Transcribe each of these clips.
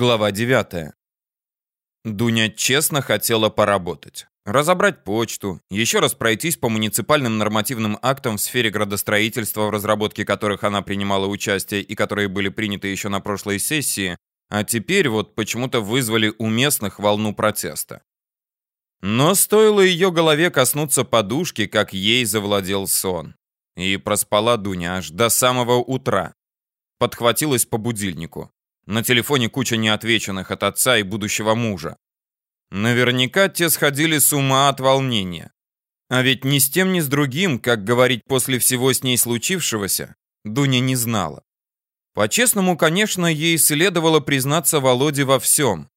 Глава 9. Дуня честно хотела поработать. Разобрать почту, еще раз пройтись по муниципальным нормативным актам в сфере градостроительства, в разработке которых она принимала участие и которые были приняты еще на прошлой сессии, а теперь вот почему-то вызвали у местных волну протеста. Но стоило ее голове коснуться подушки, как ей завладел сон. И проспала Дуня аж до самого утра. Подхватилась по будильнику. На телефоне куча неотвеченных от отца и будущего мужа. Наверняка те сходили с ума от волнения. А ведь ни с тем, ни с другим, как говорить после всего с ней случившегося, Дуня не знала. По-честному, конечно, ей следовало признаться Володе во всем.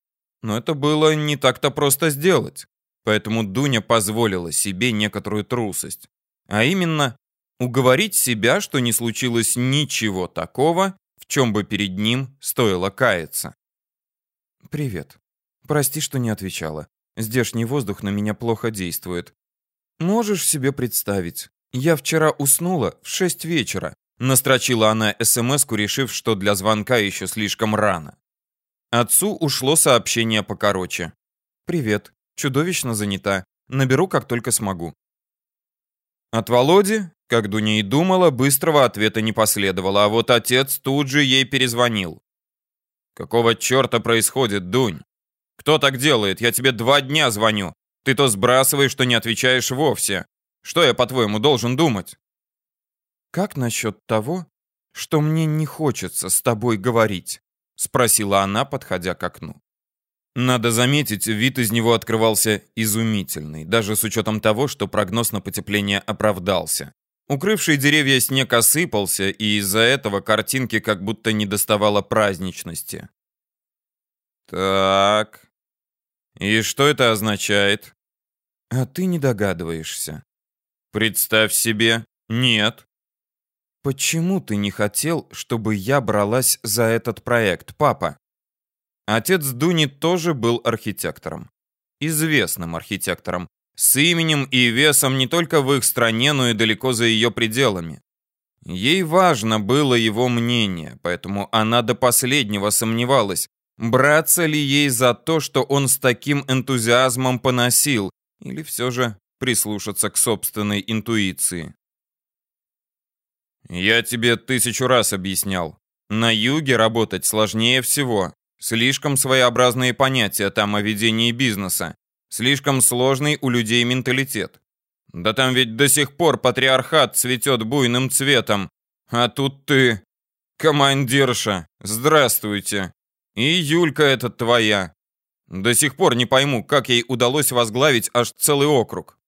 Но это было не так-то просто сделать. Поэтому Дуня позволила себе некоторую трусость. А именно, уговорить себя, что не случилось ничего такого, в чем бы перед ним стоило каяться. «Привет. Прости, что не отвечала. Здешний воздух на меня плохо действует. Можешь себе представить, я вчера уснула в шесть вечера», настрочила она СМС-ку, решив, что для звонка еще слишком рано. Отцу ушло сообщение покороче. «Привет. Чудовищно занята. Наберу, как только смогу». От Володи как Дуня и думала, быстрого ответа не последовало, а вот отец тут же ей перезвонил. «Какого черта происходит, Дунь? Кто так делает? Я тебе два дня звоню. Ты то сбрасываешь, что не отвечаешь вовсе. Что я, по-твоему, должен думать?» «Как насчет того, что мне не хочется с тобой говорить?» — спросила она, подходя к окну. Надо заметить, вид из него открывался изумительный, даже с учетом того, что прогноз на потепление оправдался. Укрывший деревья снег осыпался, и из-за этого картинке как будто не доставало праздничности. Так. И что это означает? А ты не догадываешься. Представь себе. Нет. Почему ты не хотел, чтобы я бралась за этот проект, папа? Отец Дуни тоже был архитектором. Известным архитектором, с именем и весом не только в их стране, но и далеко за ее пределами. Ей важно было его мнение, поэтому она до последнего сомневалась, браться ли ей за то, что он с таким энтузиазмом поносил, или все же прислушаться к собственной интуиции. «Я тебе тысячу раз объяснял. На юге работать сложнее всего. Слишком своеобразные понятия там о ведении бизнеса. Слишком сложный у людей менталитет. Да там ведь до сих пор патриархат цветет буйным цветом. А тут ты, командирша, здравствуйте. И Юлька эта твоя. До сих пор не пойму, как ей удалось возглавить аж целый округ.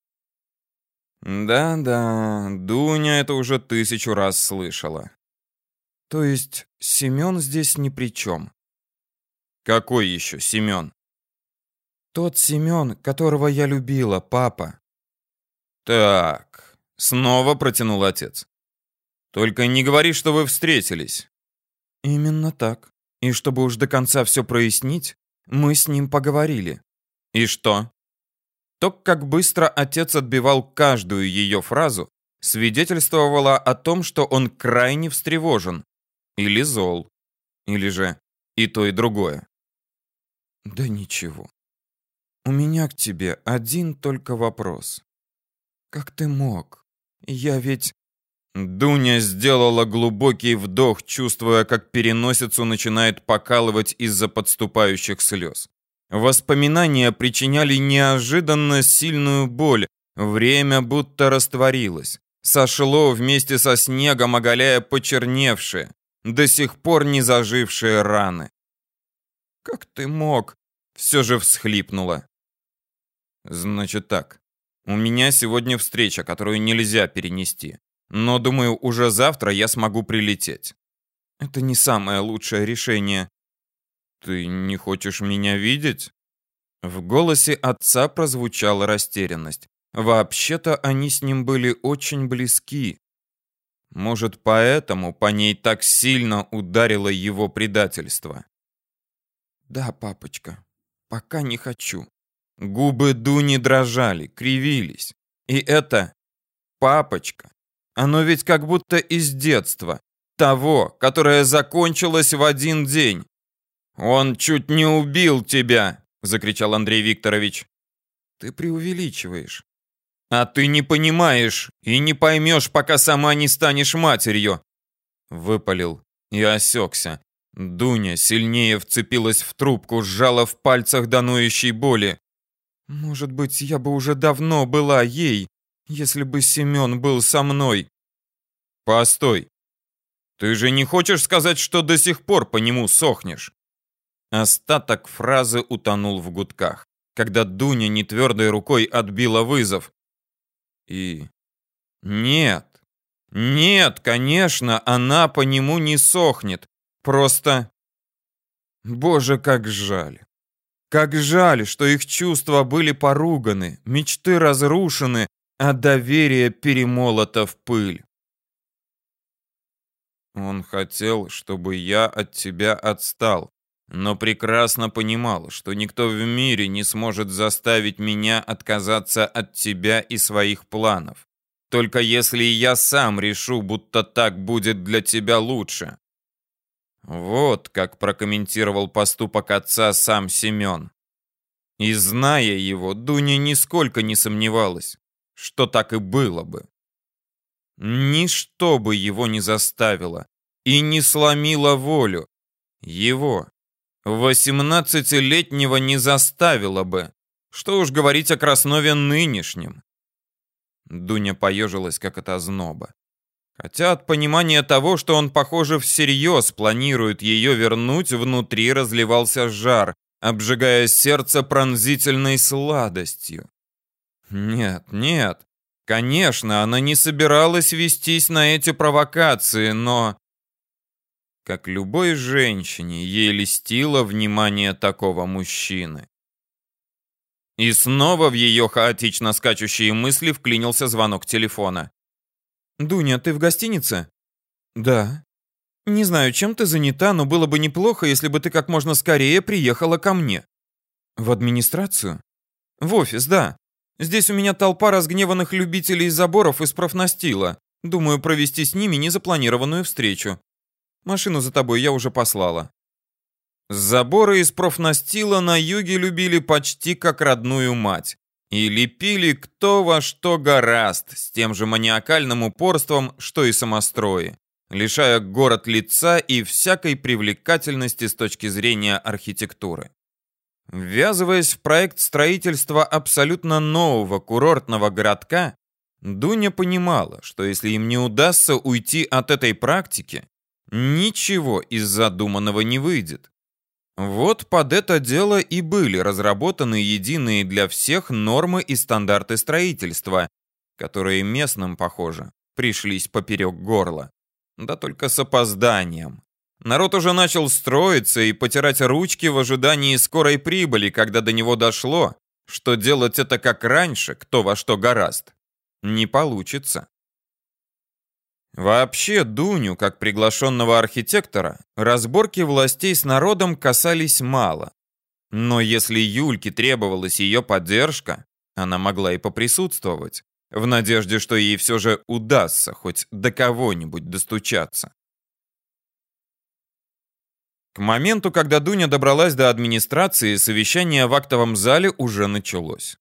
Да-да, Дуня это уже тысячу раз слышала. То есть Семен здесь ни при чем? Какой еще Семен? Тот Семен, которого я любила, папа. Так, снова протянул отец. Только не говори, что вы встретились. Именно так. И чтобы уж до конца все прояснить, мы с ним поговорили. И что? То, как быстро отец отбивал каждую ее фразу, свидетельствовало о том, что он крайне встревожен. Или зол. Или же и то, и другое. Да ничего. У меня к тебе один только вопрос. Как ты мог? Я ведь... Дуня сделала глубокий вдох, чувствуя, как переносицу начинает покалывать из-за подступающих слез. Воспоминания причиняли неожиданно сильную боль. Время будто растворилось. Сошло вместе со снегом, оголяя почерневшие, до сих пор не зажившие раны. «Как ты мог?» — все же всхлипнула. Значит так. У меня сегодня встреча, которую нельзя перенести. Но, думаю, уже завтра я смогу прилететь. Это не самое лучшее решение. Ты не хочешь меня видеть? В голосе отца прозвучала растерянность. Вообще-то они с ним были очень близки. Может, поэтому по ней так сильно ударило его предательство. Да, папочка, пока не хочу. Губы Дуни дрожали, кривились. И это папочка. Оно ведь как будто из детства. Того, которое закончилось в один день. Он чуть не убил тебя, закричал Андрей Викторович. Ты преувеличиваешь. А ты не понимаешь и не поймешь, пока сама не станешь матерью. Выпалил и осекся. Дуня сильнее вцепилась в трубку, сжала в пальцах до ноющей боли. Может быть, я бы уже давно была ей, если бы Семен был со мной. Постой. Ты же не хочешь сказать, что до сих пор по нему сохнешь? Остаток фразы утонул в гудках, когда Дуня нетвердой рукой отбила вызов. И... Нет. Нет, конечно, она по нему не сохнет. Просто... Боже, как жаль. Как жаль, что их чувства были поруганы, мечты разрушены, а доверие перемолото в пыль. Он хотел, чтобы я от тебя отстал, но прекрасно понимал, что никто в мире не сможет заставить меня отказаться от тебя и своих планов. Только если я сам решу, будто так будет для тебя лучше. Вот как прокомментировал поступок отца сам Семен. И зная его, Дуня нисколько не сомневалась, что так и было бы. Ничто бы его не заставило и не сломило волю. Его, восемнадцатилетнего, не заставило бы. Что уж говорить о Краснове нынешнем. Дуня поежилась, как от озноба. Хотя от понимания того, что он, похоже, всерьез планирует ее вернуть, внутри разливался жар, обжигая сердце пронзительной сладостью. Нет, нет, конечно, она не собиралась вестись на эти провокации, но... Как любой женщине, ей льстило внимание такого мужчины. И снова в ее хаотично скачущие мысли вклинился звонок телефона. «Дуня, ты в гостинице?» «Да». «Не знаю, чем ты занята, но было бы неплохо, если бы ты как можно скорее приехала ко мне». «В администрацию?» «В офис, да. Здесь у меня толпа разгневанных любителей заборов из профнастила. Думаю провести с ними незапланированную встречу. Машину за тобой я уже послала». Заборы из профнастила на юге любили почти как родную мать. И лепили кто во что гораст, с тем же маниакальным упорством, что и самострои, лишая город лица и всякой привлекательности с точки зрения архитектуры. Ввязываясь в проект строительства абсолютно нового курортного городка, Дуня понимала, что если им не удастся уйти от этой практики, ничего из задуманного не выйдет. Вот под это дело и были разработаны единые для всех нормы и стандарты строительства, которые местным, похоже, пришлись поперек горла. Да только с опозданием. Народ уже начал строиться и потирать ручки в ожидании скорой прибыли, когда до него дошло, что делать это как раньше, кто во что гораст, не получится. Вообще Дуню, как приглашенного архитектора, разборки властей с народом касались мало. Но если Юльке требовалась ее поддержка, она могла и поприсутствовать, в надежде, что ей все же удастся хоть до кого-нибудь достучаться. К моменту, когда Дуня добралась до администрации, совещание в актовом зале уже началось.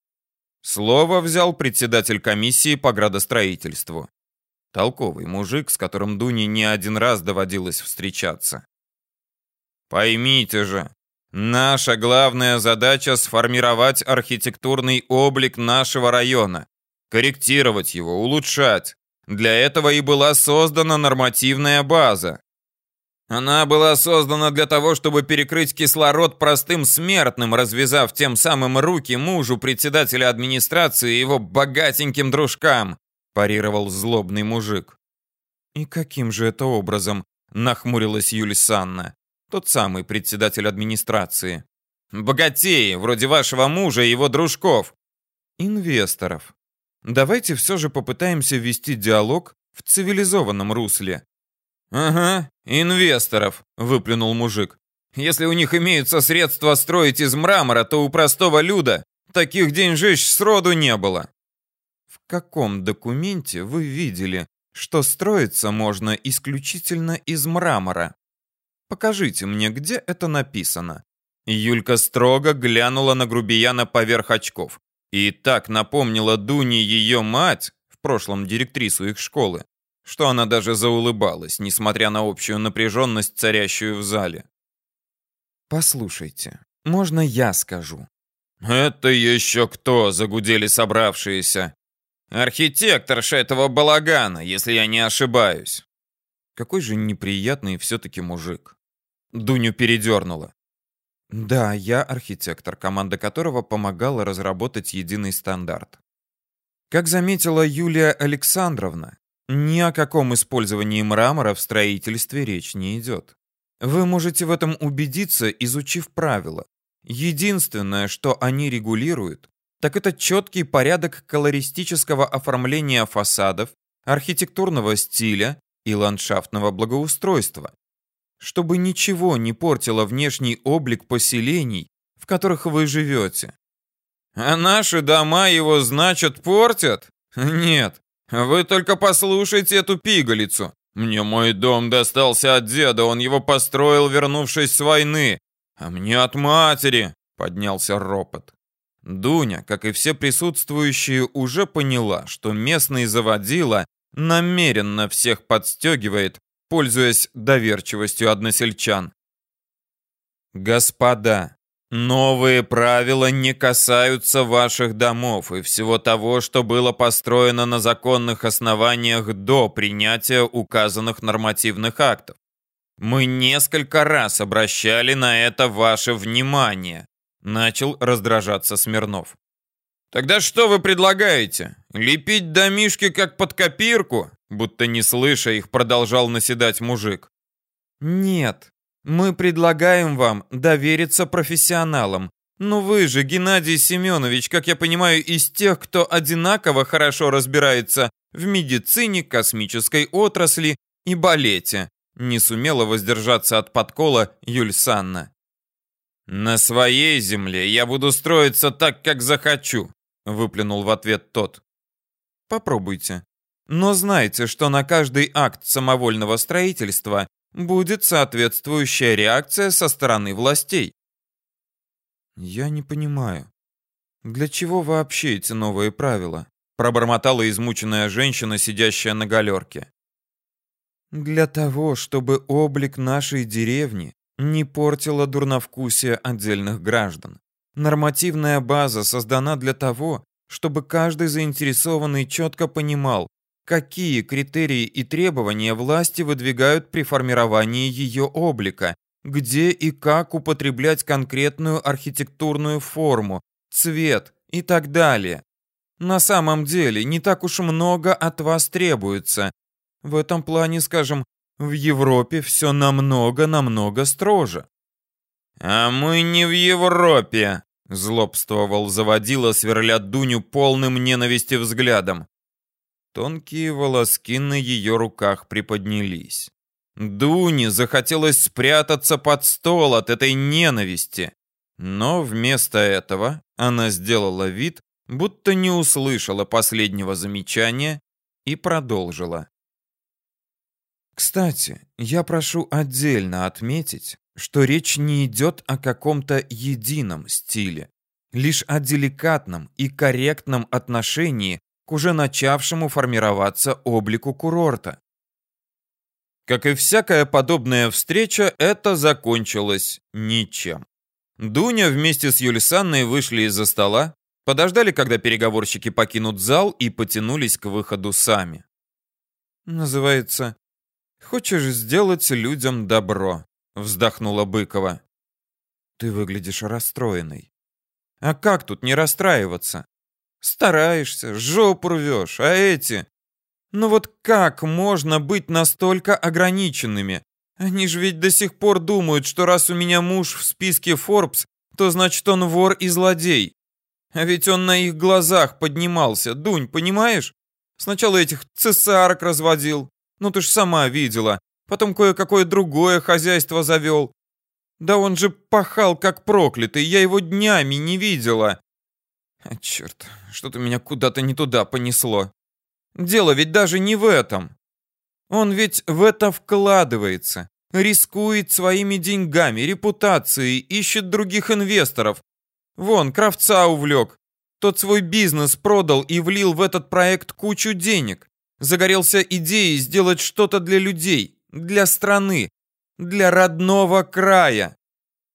Слово взял председатель комиссии по градостроительству. Толковый мужик, с которым Дуне не один раз доводилось встречаться. Поймите же, наша главная задача сформировать архитектурный облик нашего района, корректировать его, улучшать. Для этого и была создана нормативная база. Она была создана для того, чтобы перекрыть кислород простым смертным, развязав тем самым руки мужу председателя администрации и его богатеньким дружкам парировал злобный мужик. «И каким же это образом?» — нахмурилась Юлия Санна, тот самый председатель администрации. «Богатеи, вроде вашего мужа и его дружков». «Инвесторов. Давайте все же попытаемся вести диалог в цивилизованном русле». «Ага, инвесторов», — выплюнул мужик. «Если у них имеются средства строить из мрамора, то у простого люда таких деньжищ сроду не было» каком документе вы видели, что строиться можно исключительно из мрамора? Покажите мне, где это написано». Юлька строго глянула на грубияна поверх очков. И так напомнила Дуне ее мать, в прошлом директрису их школы, что она даже заулыбалась, несмотря на общую напряженность, царящую в зале. «Послушайте, можно я скажу?» «Это еще кто?» — загудели собравшиеся. «Архитекторша этого балагана, если я не ошибаюсь». Какой же неприятный все-таки мужик. Дуню передернула. Да, я архитектор, команда которого помогала разработать единый стандарт. Как заметила Юлия Александровна, ни о каком использовании мрамора в строительстве речь не идет. Вы можете в этом убедиться, изучив правила. Единственное, что они регулируют, так это четкий порядок колористического оформления фасадов, архитектурного стиля и ландшафтного благоустройства, чтобы ничего не портило внешний облик поселений, в которых вы живете. А наши дома его, значит, портят? Нет, вы только послушайте эту пигалицу. Мне мой дом достался от деда, он его построил, вернувшись с войны. А мне от матери, поднялся ропот. Дуня, как и все присутствующие, уже поняла, что местный заводила намеренно всех подстегивает, пользуясь доверчивостью односельчан. Господа, новые правила не касаются ваших домов и всего того, что было построено на законных основаниях до принятия указанных нормативных актов. Мы несколько раз обращали на это ваше внимание, начал раздражаться Смирнов. Тогда что вы предлагаете? Лепить домишки как под копирку? Будто не слыша их, продолжал наседать мужик. Нет, мы предлагаем вам довериться профессионалам. Но вы же, Геннадий Семенович, как я понимаю, из тех, кто одинаково хорошо разбирается в медицине, космической отрасли и балете. Не сумела воздержаться от подкола Юль Санна. На своей земле я буду строиться так, как захочу, выплюнул в ответ тот. Попробуйте. Но знайте, что на каждый акт самовольного строительства будет соответствующая реакция со стороны властей. Я не понимаю, для чего вообще эти новые правила? Пробормотала измученная женщина, сидящая на галерке. Для того, чтобы облик нашей деревни не портило дурновкусие отдельных граждан. Нормативная база создана для того, чтобы каждый заинтересованный четко понимал, какие критерии и требования власти выдвигают при формировании ее облика, где и как употреблять конкретную архитектурную форму, цвет и так далее. На самом деле не так уж много от вас требуется. В этом плане, скажем, в Европе все намного-намного строже. А мы не в Европе, Злобствовал заводила, сверля Дуню полным ненависти взглядом. Тонкие волоски на ее руках приподнялись. Дуне захотелось спрятаться под стол от этой ненависти. Но вместо этого она сделала вид, будто не услышала последнего замечания и продолжила. Кстати, я прошу отдельно отметить, что речь не идет о каком-то едином стиле, лишь о деликатном и корректном отношении к уже начавшему формироваться облику курорта. Как и всякая подобная встреча, это закончилось ничем. Дуня вместе с Юлисанной вышли из-за стола, подождали, когда переговорщики покинут зал и потянулись к выходу сами. Называется «Хочешь сделать людям добро», вздохнула Быкова. Ты выглядишь расстроенной. А как тут не расстраиваться? Стараешься, жопу рвешь, а эти... Ну вот как можно быть настолько ограниченными? Они же ведь до сих пор думают, что раз у меня муж в списке Forbes, то значит он вор и злодей. А ведь он на их глазах поднимался, Дунь, понимаешь? Сначала этих цесарок разводил, ну ты ж сама видела. Потом кое-какое другое хозяйство завел. Да он же пахал как проклятый, я его днями не видела. А черт, что-то меня куда-то не туда понесло. Дело ведь даже не в этом. Он ведь в это вкладывается, Рискует своими деньгами, репутацией, ищет других инвесторов. Вон, Кравца увлек. Тот свой бизнес продал и влил в этот проект кучу денег. Загорелся идеей сделать что-то для людей, для страны, для родного края.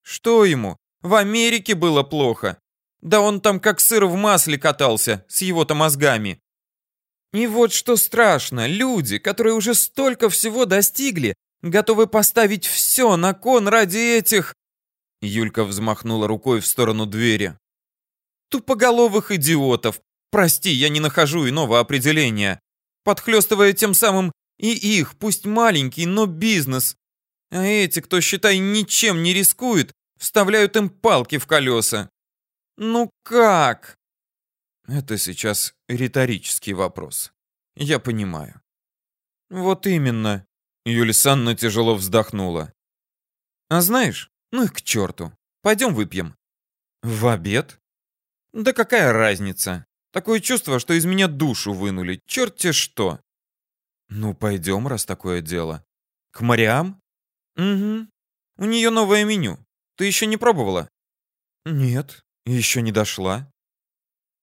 Что ему? В Америке было плохо. Да он там как сыр в масле катался, с его-то мозгами. И вот что страшно, люди, которые уже столько всего достигли, готовы поставить все на кон ради этих... Юлька взмахнула рукой в сторону двери. Тупоголовых идиотов. Прости, я не нахожу иного определения. Подхлестывая тем самым и их, пусть маленький, но бизнес. А эти, кто, считай, ничем не рискует, вставляют им палки в колеса. Ну как? Это сейчас риторический вопрос. Я понимаю. Вот именно. Юлия Санна тяжело вздохнула. А знаешь, ну их к черту. Пойдем выпьем. В обед? Да какая разница? Такое чувство, что из меня душу вынули. Черт те что. Ну, пойдем, раз такое дело. К Мариам? Угу. У нее новое меню. Ты еще не пробовала? Нет, еще не дошла.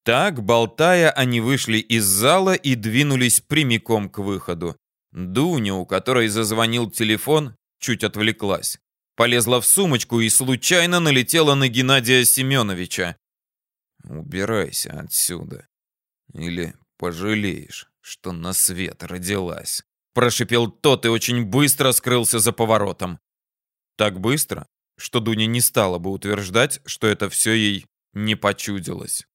Так, болтая, они вышли из зала и двинулись прямиком к выходу. Дуня, у которой зазвонил телефон, чуть отвлеклась. Полезла в сумочку и случайно налетела на Геннадия Семеновича. «Убирайся отсюда. Или пожалеешь, что на свет родилась». Прошипел тот и очень быстро скрылся за поворотом. Так быстро, что Дуня не стала бы утверждать, что это все ей не почудилось.